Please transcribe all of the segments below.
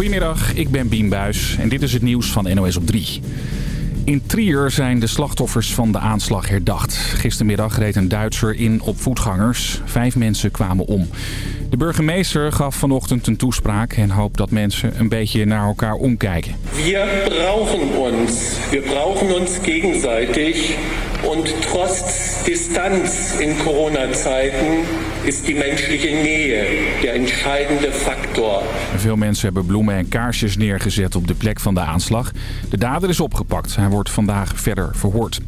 Goedemiddag, ik ben Bien Buis en dit is het nieuws van NOS op 3. In Trier zijn de slachtoffers van de aanslag herdacht. Gistermiddag reed een Duitser in op voetgangers. Vijf mensen kwamen om. De burgemeester gaf vanochtend een toespraak en hoopt dat mensen een beetje naar elkaar omkijken. We brauchen ons. We brauchen ons gegenseitig. Und trotz Distanz in Corona-Zeiten ist die menschliche Nähe der entscheidende Faktor. Veel mensen hebben bloemen en kaarsjes neergezet op de plek van de aanslag. De dader is opgepakt. Hij wordt vandaag verder verhoord.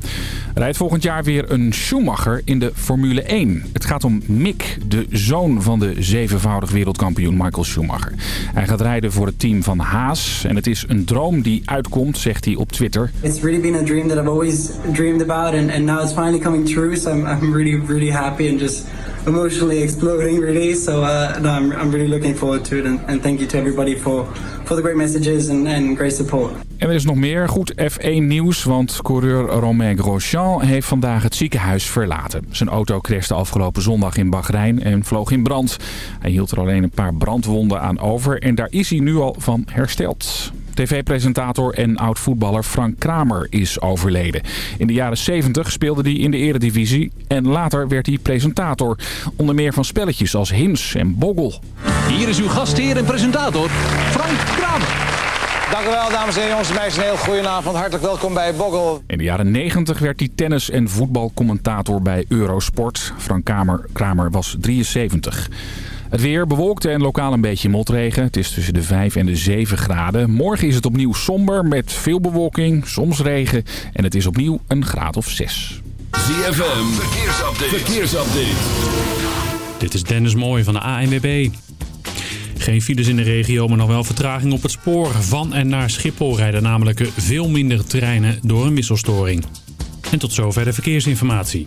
Rijdt volgend jaar weer een Schumacher in de Formule 1. Het gaat om Mick, de zoon van de zevenvoudig wereldkampioen Michael Schumacher. Hij gaat rijden voor het team van Haas. En het is een droom die uitkomt, zegt hij op Twitter. It's really been a dream that I've always dreamed about and, and now it's finally coming true. So I'm, I'm really, really happy and just emotionally exploding really. So uh, no, I'm, I'm really looking forward to it. And, and thank you to everybody for, for the great messages and, and great support. En er is nog meer goed F1 nieuws, want coureur Romain Grosjean heeft vandaag het ziekenhuis verlaten. Zijn auto crashte afgelopen zondag in Bahrein en vloog in brand. Hij hield er alleen een paar brandwonden aan over en daar is hij nu al van hersteld. TV-presentator en oud-voetballer Frank Kramer is overleden. In de jaren 70 speelde hij in de eredivisie en later werd hij presentator. Onder meer van spelletjes als Hims en Boggel. Hier is uw gastheer en presentator, Frank Kramer. Dank u wel, dames en heren, jongens en meisjes. Een heel goedenavond. Hartelijk welkom bij Boggel. In de jaren 90 werd hij tennis- en voetbalcommentator bij Eurosport. Frank Kramer, Kramer was 73. Het weer bewolkt en lokaal een beetje motregen. Het is tussen de 5 en de 7 graden. Morgen is het opnieuw somber met veel bewolking, soms regen. En het is opnieuw een graad of 6. ZFM, verkeersupdate. verkeersupdate. Dit is Dennis Mooij van de ANWB. Geen files in de regio, maar nog wel vertraging op het spoor. Van en naar Schiphol rijden namelijk veel minder treinen door een wisselstoring. En tot zover de verkeersinformatie.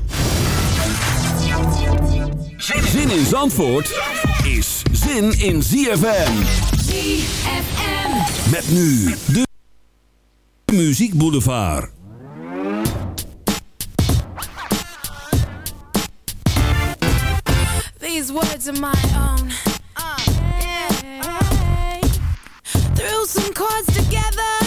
Zin in Zandvoort is zin in ZFM. ZFM. Met nu de Muziek Boulevard. These words are my own. Uh, yeah. Threw some chords together.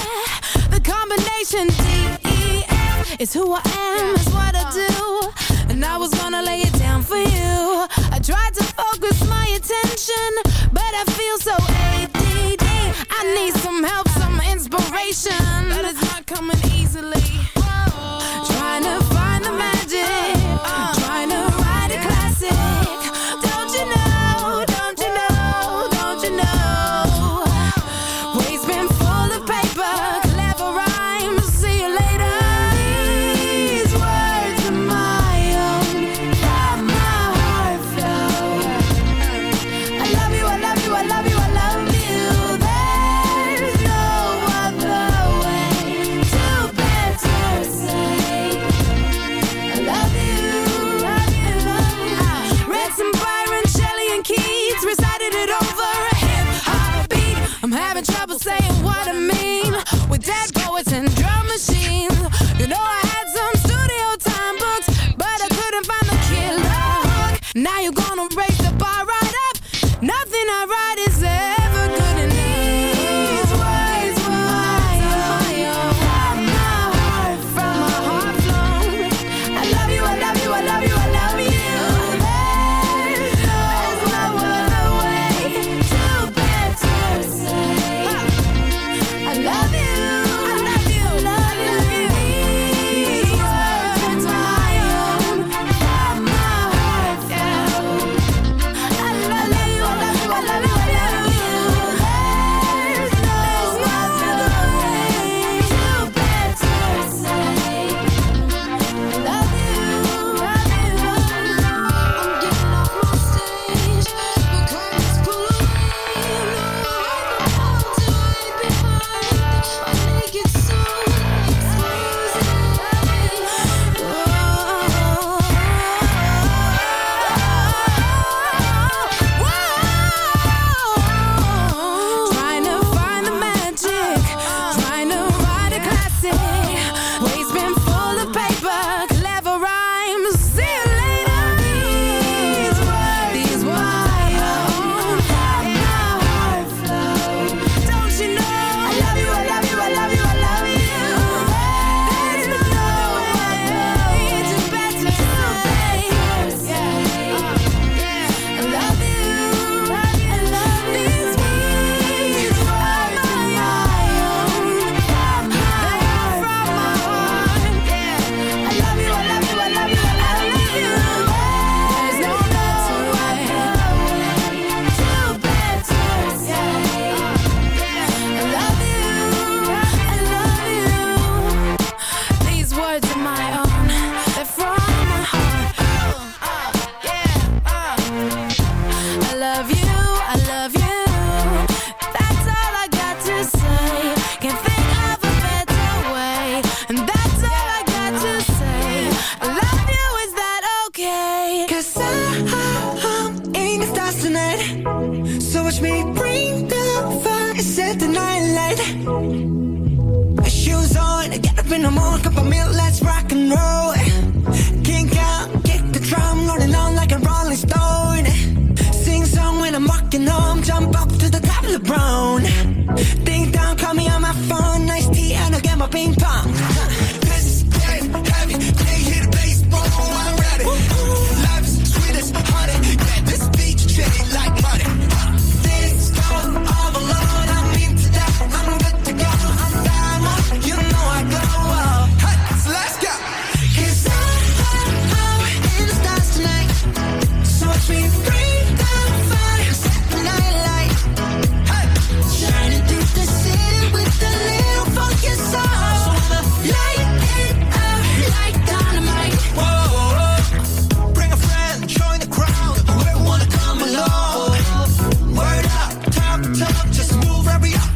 The combination D E F is who I am, is what I do. And I was gonna lay it down for you. I tried to focus my attention, but I feel so ADD. I need some help, some inspiration, but it's not coming easily. Trying to find the magic, trying area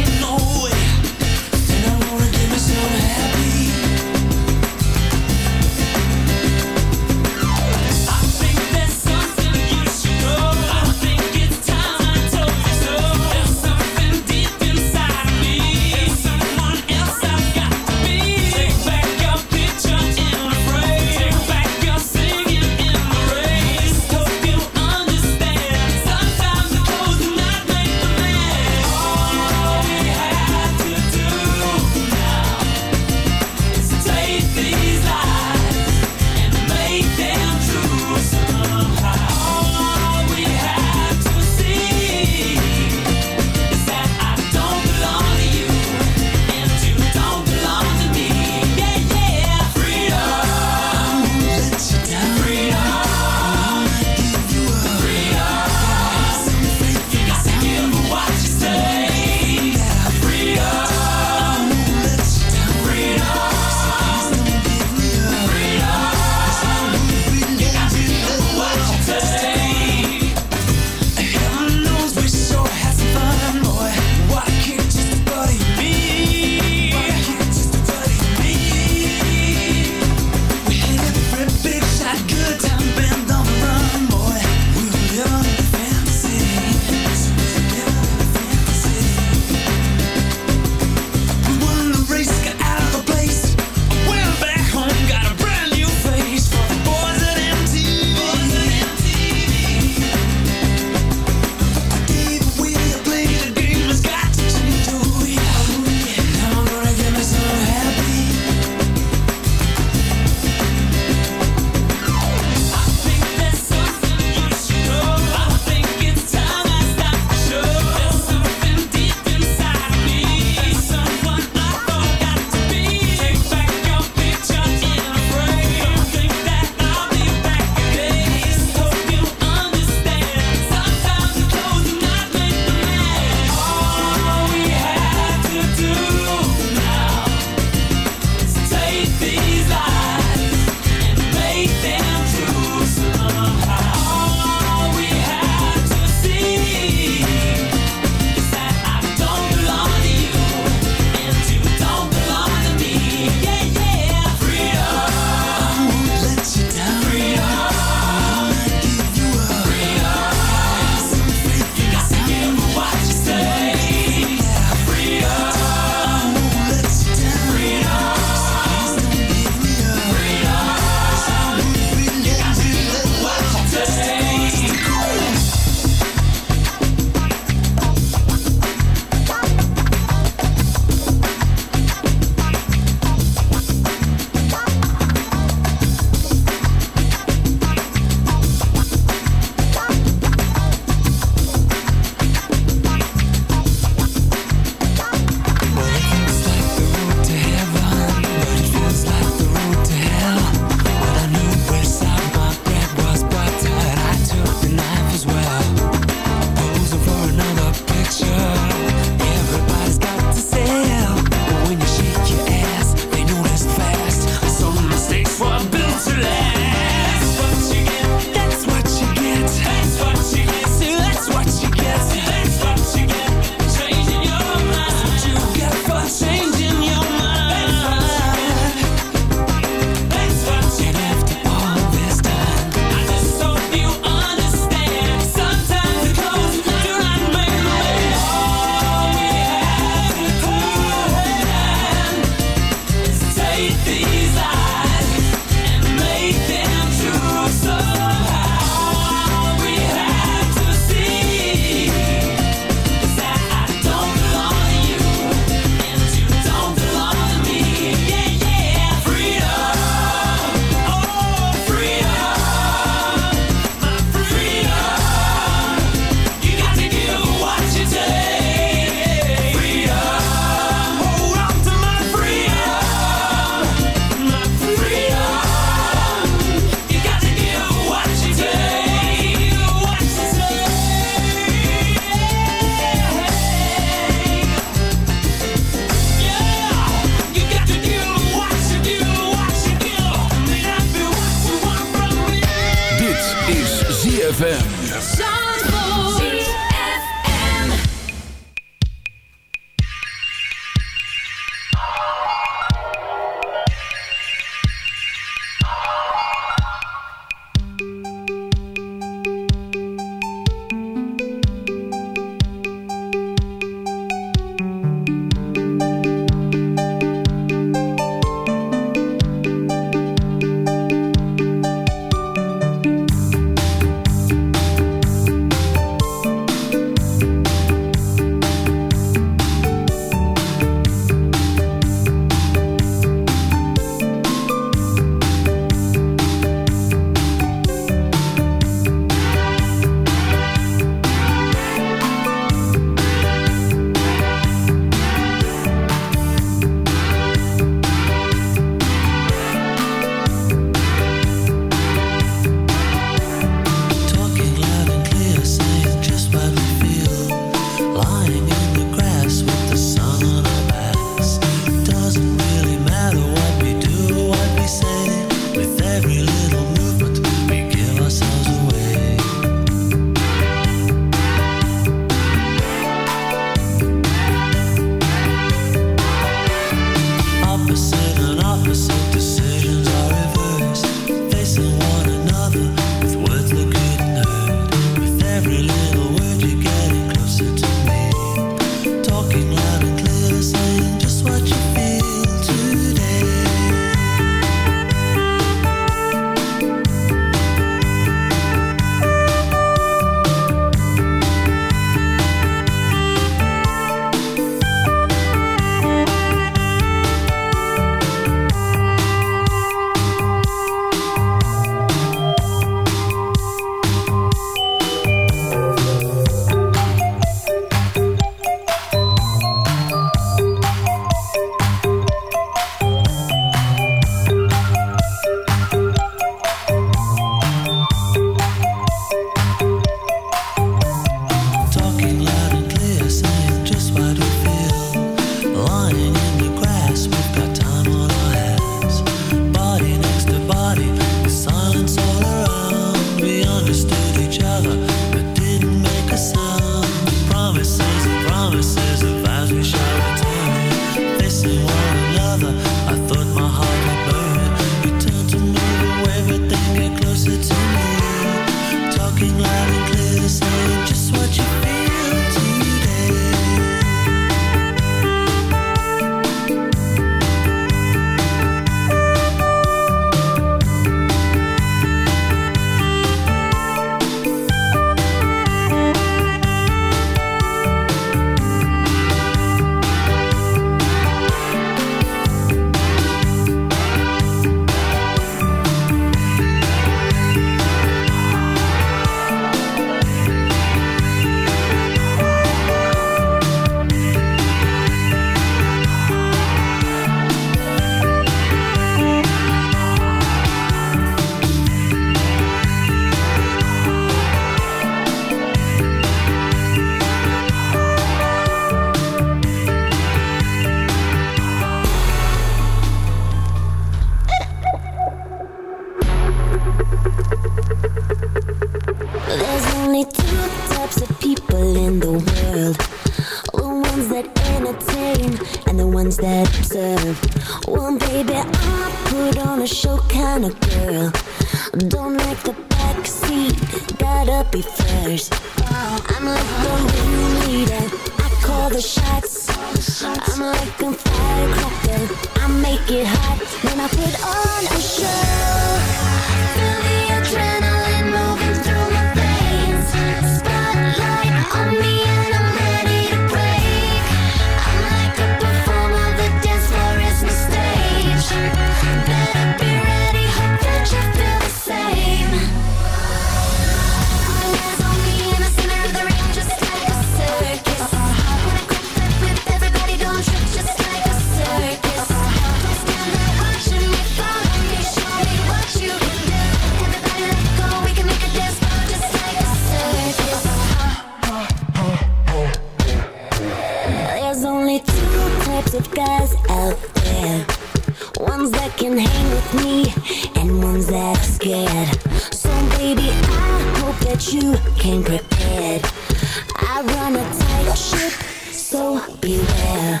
so beware.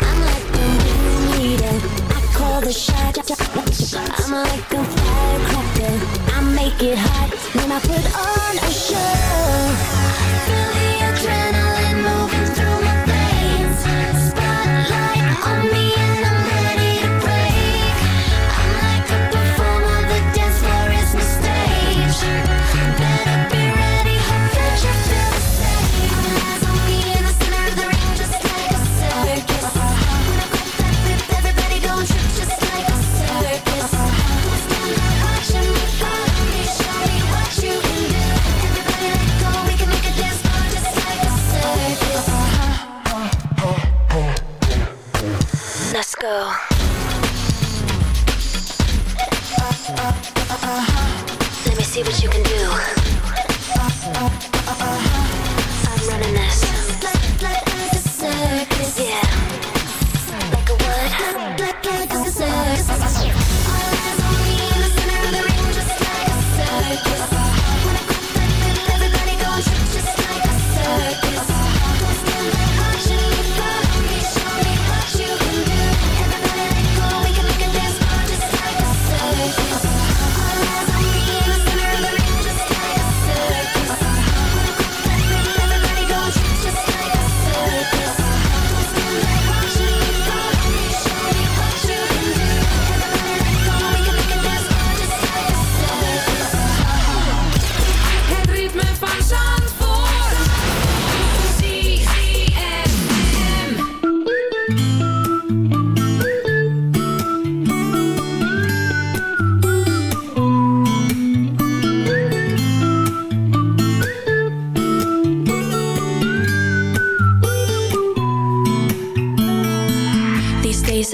I'm like the wind leader, I call the shot. I'm like a firecracker, I make it hot when I put on a show.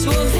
This will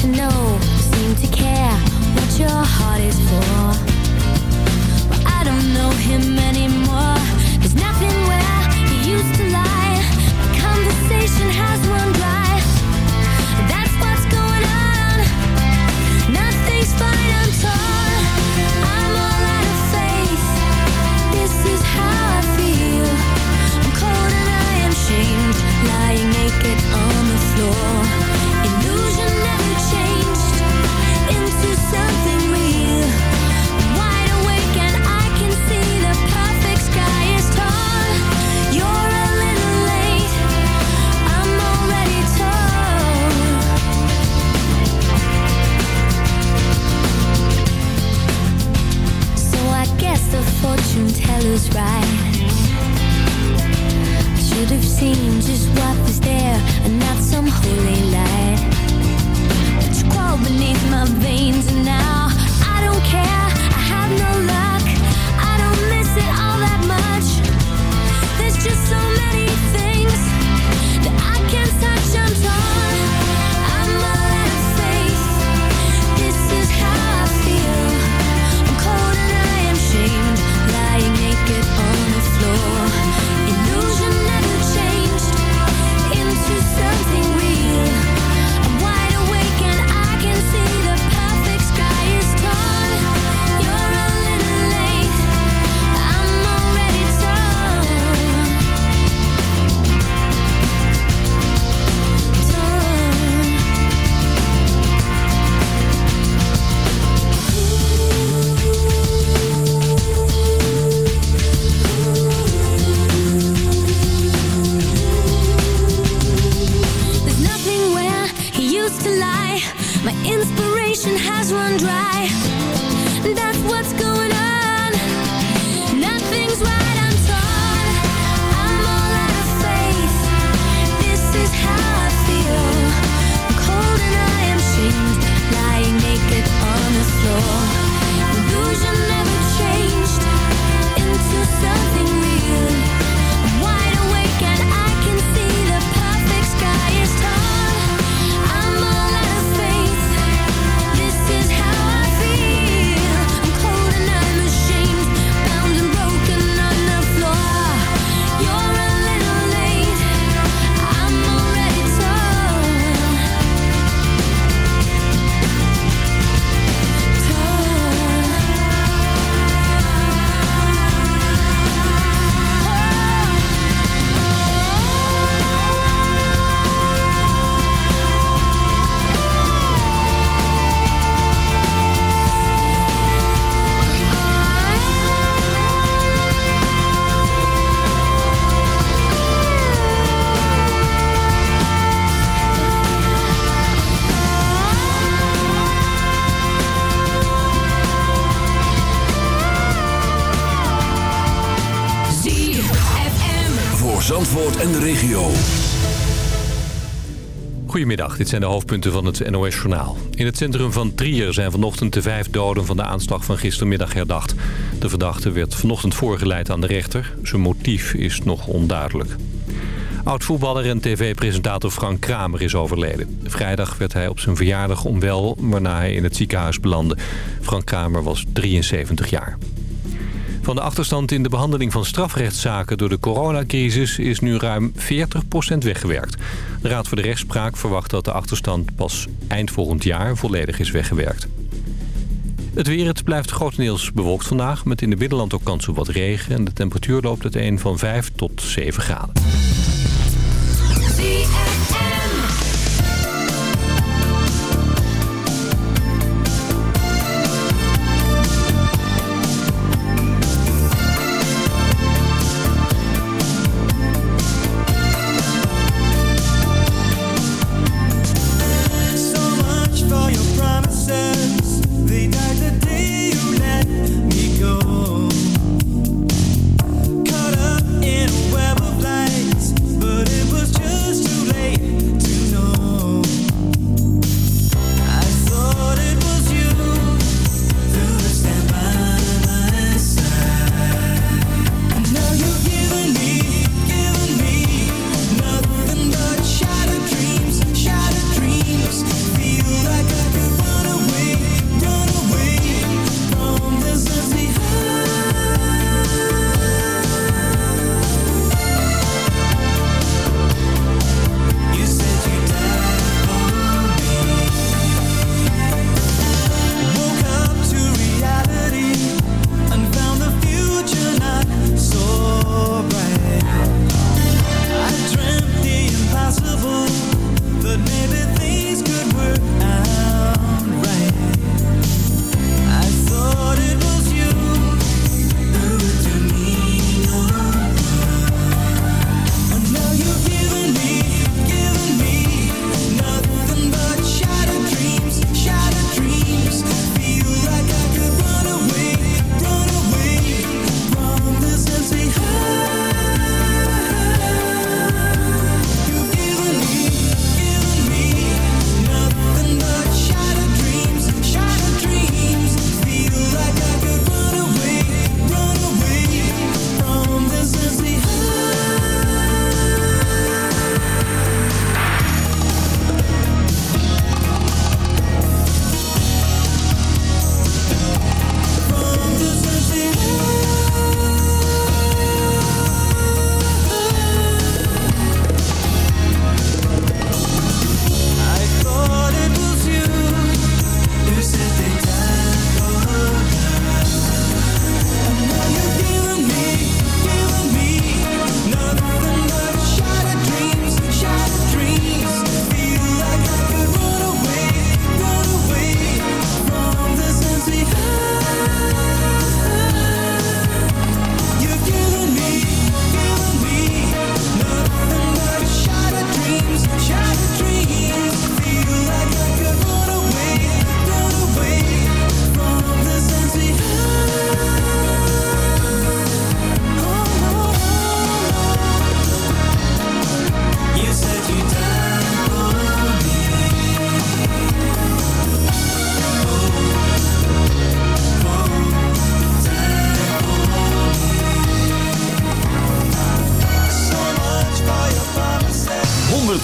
to know, seem to care what your heart is for. Well, I don't know him anymore. There's nothing where he used to lie. My conversation has run teller's right. I should have seen just what was there and not some holy light. But you crawl beneath my veins dit zijn de hoofdpunten van het NOS-journaal. In het centrum van Trier zijn vanochtend de vijf doden van de aanslag van gistermiddag herdacht. De verdachte werd vanochtend voorgeleid aan de rechter. Zijn motief is nog onduidelijk. Oud-voetballer en tv-presentator Frank Kramer is overleden. Vrijdag werd hij op zijn verjaardag onwel, waarna hij in het ziekenhuis belandde. Frank Kramer was 73 jaar. Van de achterstand in de behandeling van strafrechtszaken door de coronacrisis is nu ruim 40% weggewerkt. De Raad voor de Rechtspraak verwacht dat de achterstand pas eind volgend jaar volledig is weggewerkt. Het weer, het blijft grotendeels bewolkt vandaag... met in de binnenland ook kans op wat regen... en de temperatuur loopt uiteen van 5 tot 7 graden.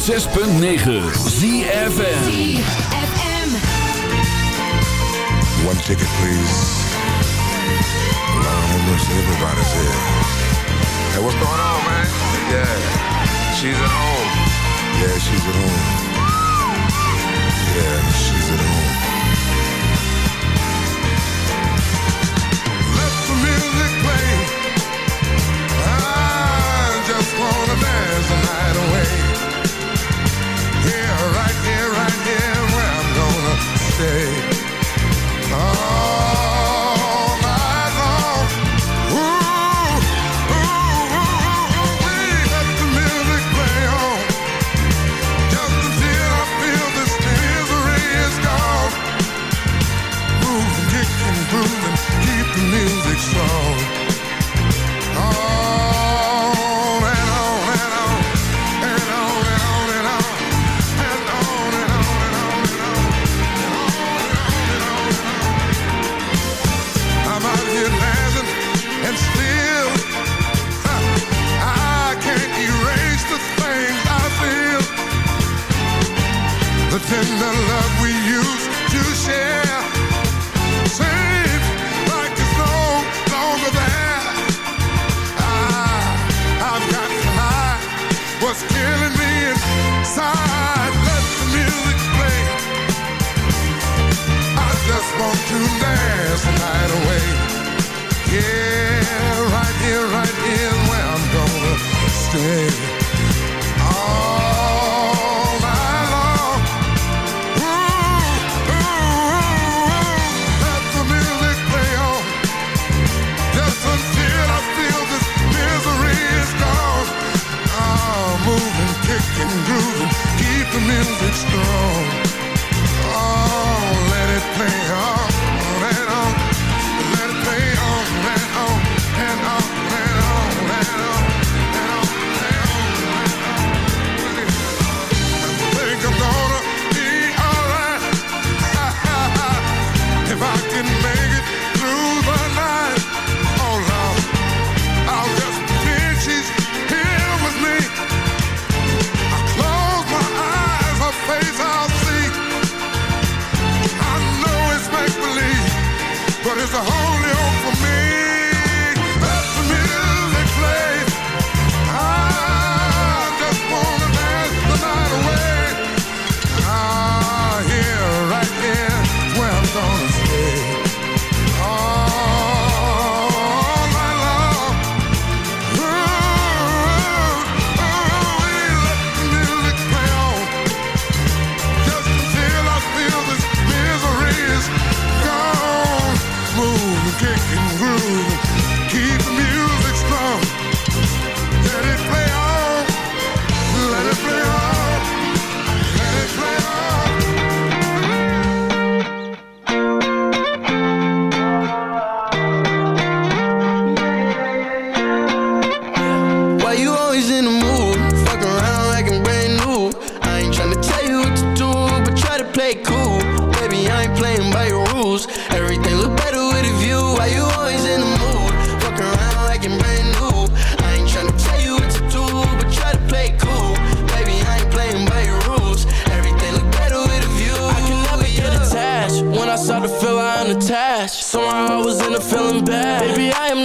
106.9 ZFM One ticket, please. Lord have mercy, everybody's here. Hey, what's going on, man? Yeah, she's at home. Yeah, she's at home. Yeah, she's at home. Let the music play. I just wanna dance the night away here, right here.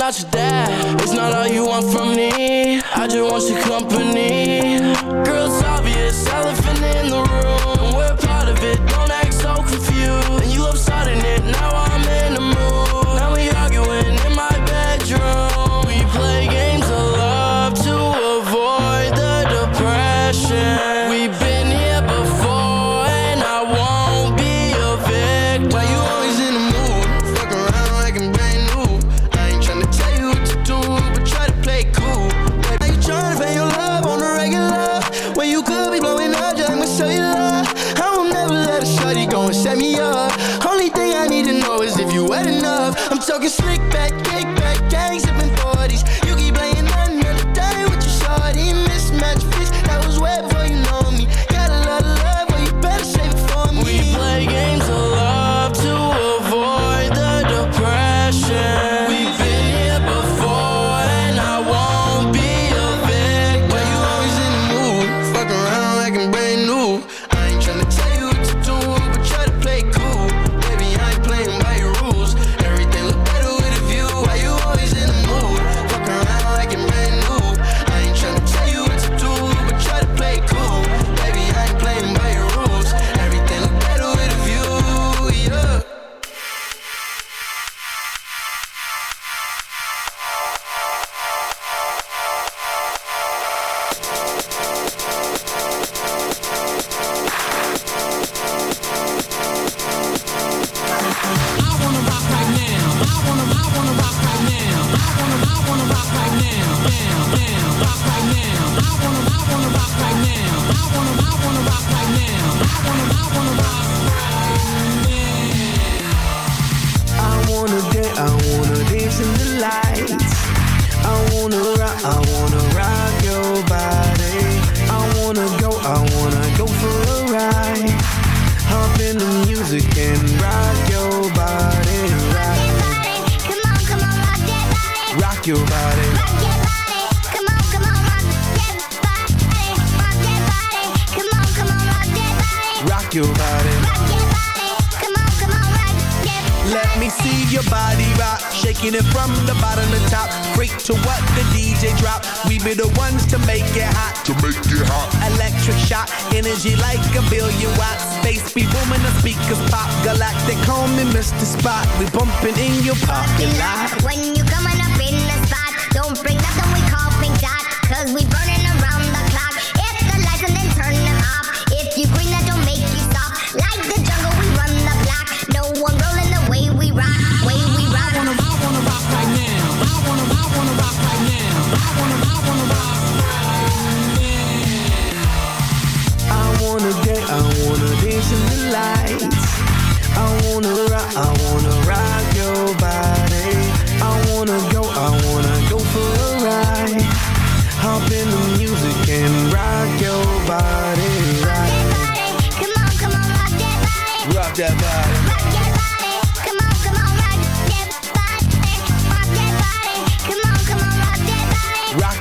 about that. It's not all you want from me. I just want your company.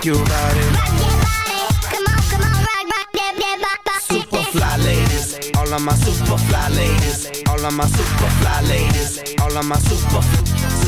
your body. come on, come on, rock, rock, yeah, yeah, bop, bop. Super fly ladies, all of my super fly ladies, all of my super fly ladies, all of my super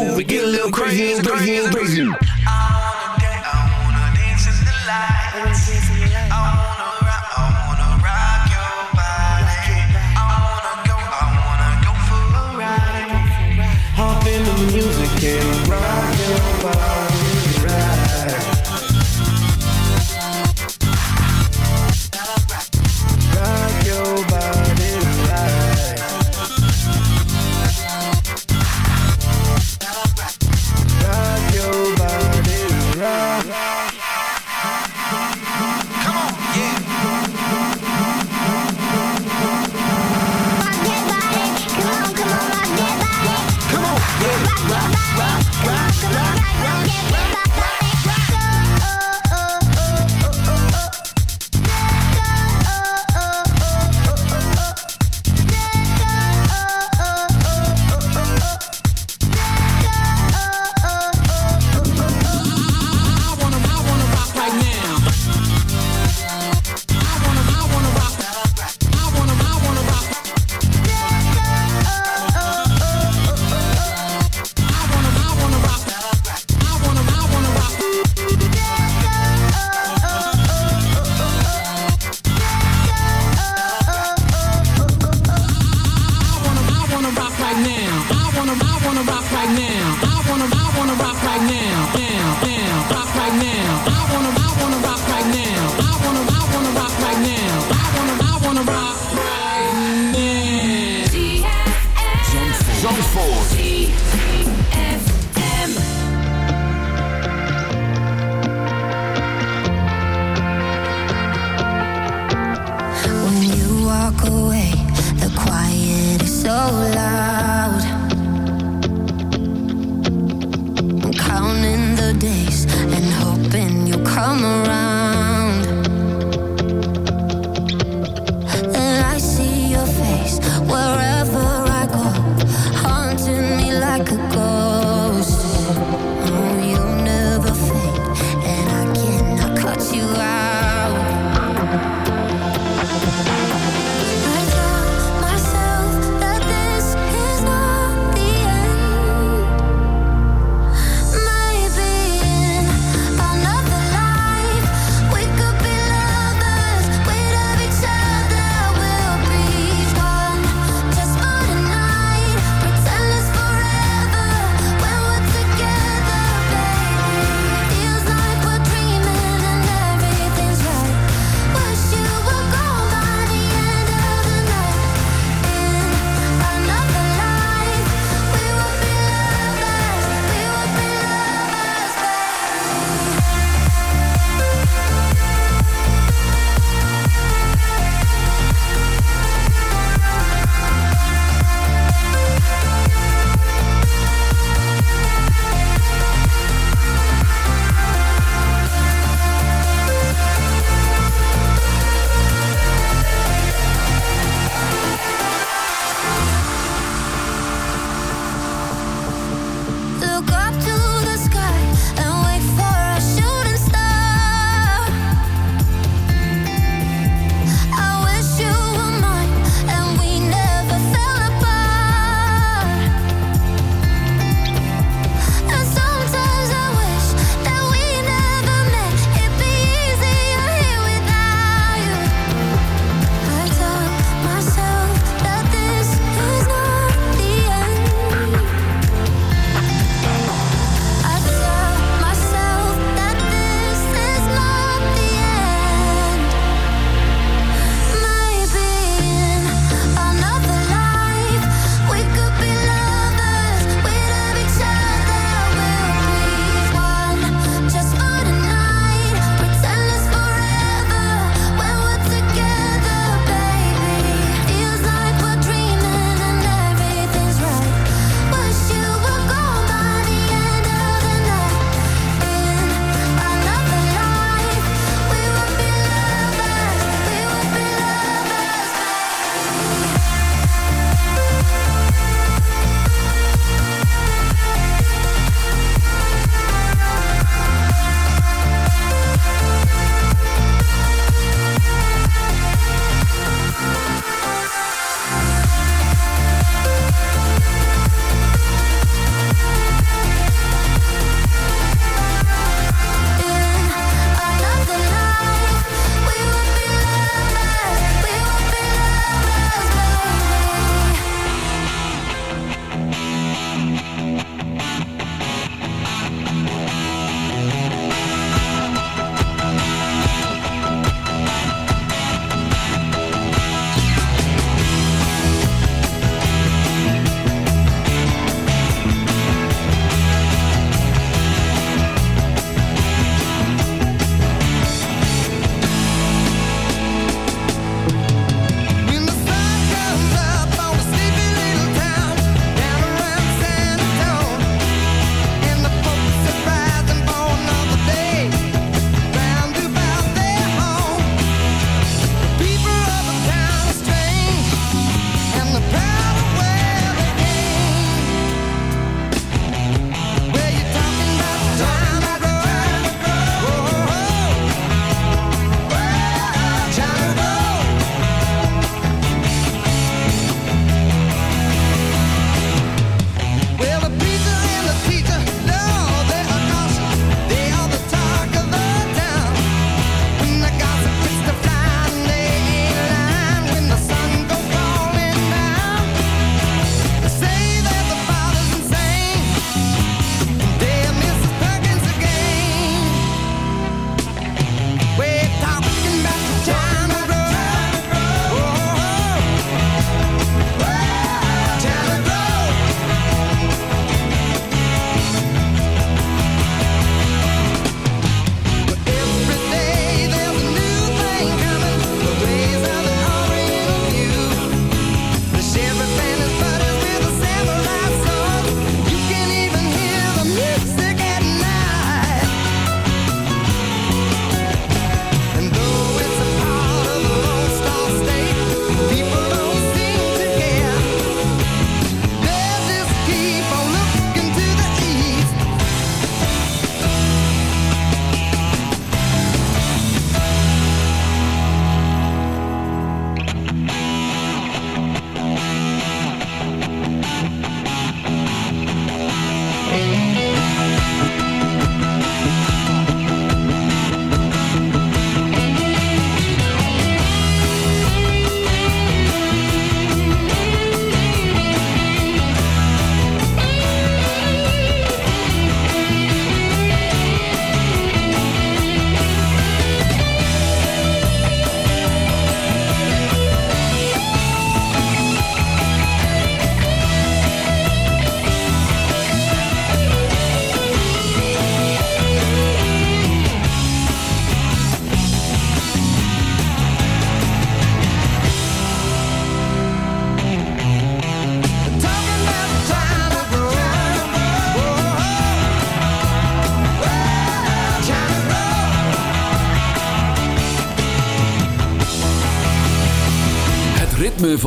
move, we get a little crazy, crazy, crazy. I wanna dance, I wanna dance in the.